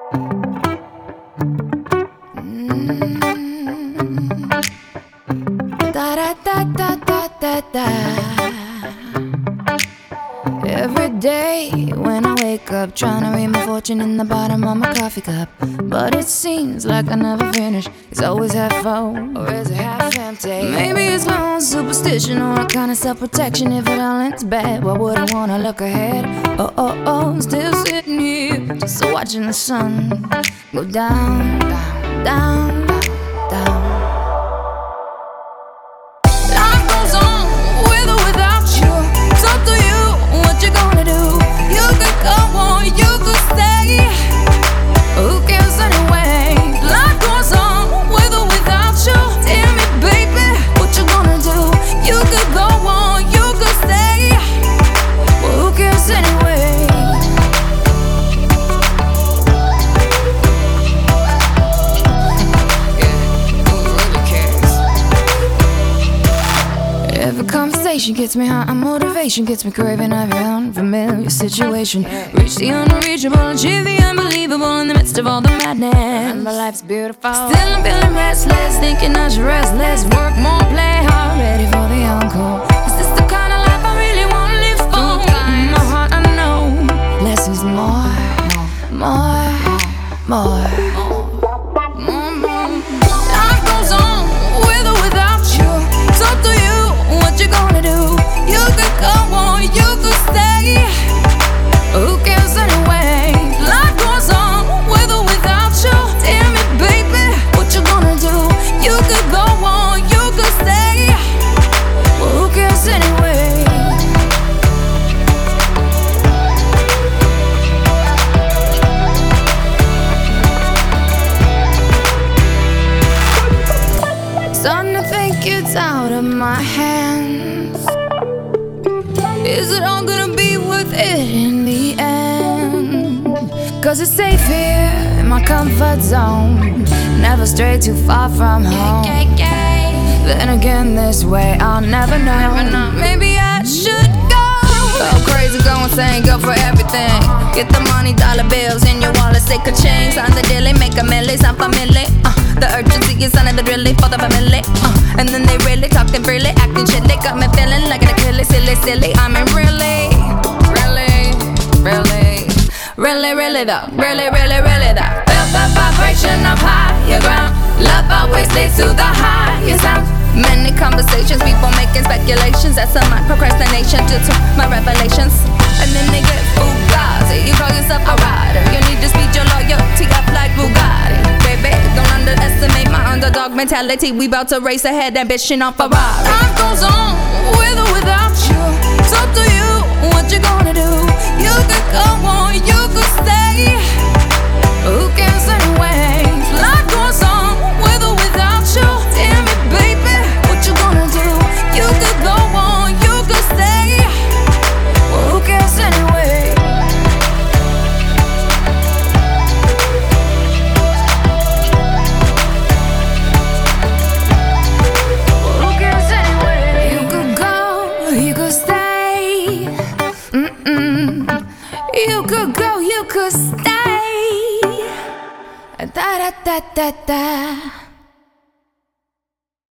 Mm. Every day when I wake up, trying to read my fortune in the bottom of my coffee cup. But it seems like I never finish. It's always half full, or is it half empty? Maybe it's my own superstition or a kind of self protection. If it all ends bad, why would I wanna look ahead? Oh, oh, oh, still sitting here, watching the sun go down, down, down, down. Conversation gets me high, and motivation gets me craving every unfamiliar situation. Reach the unreachable, achieve the unbelievable in the midst of all the madness. Remember, life's beautiful. Still, I'm feeling restless, thinking I should rest less, work more, play hard, ready for the encore. Is this the kind of life I really want to live for? In my heart, I know less is more, more, more. More, Starting to think it's out of my hands. Is it all gonna be worth it in the end? Cause it's safe here in my comfort zone. Never stray too far from home. Then again, this way I'll never know. Maybe I should go. Go crazy, go insane, go for everything. Get the money, dollar bills in your wallet, stick a chain. Sign the deal, make a milli, sound familiar. Really for the family. Uh, and then they really talking freely, acting chilly. Got me feeling like an Achilles, silly, silly. I mean, really, really, really, really, really though. Really, really, really though. Feel the vibration of higher ground. Love always leads to the higher sound. Many conversations, people making speculations. That's a my procrastination due to my revelations. And then they get fugazi. You call yourself a rider. You need to speed your loyalty mentality. We bout to race ahead, ambition on Ferrari. You could stay. Da da da da da.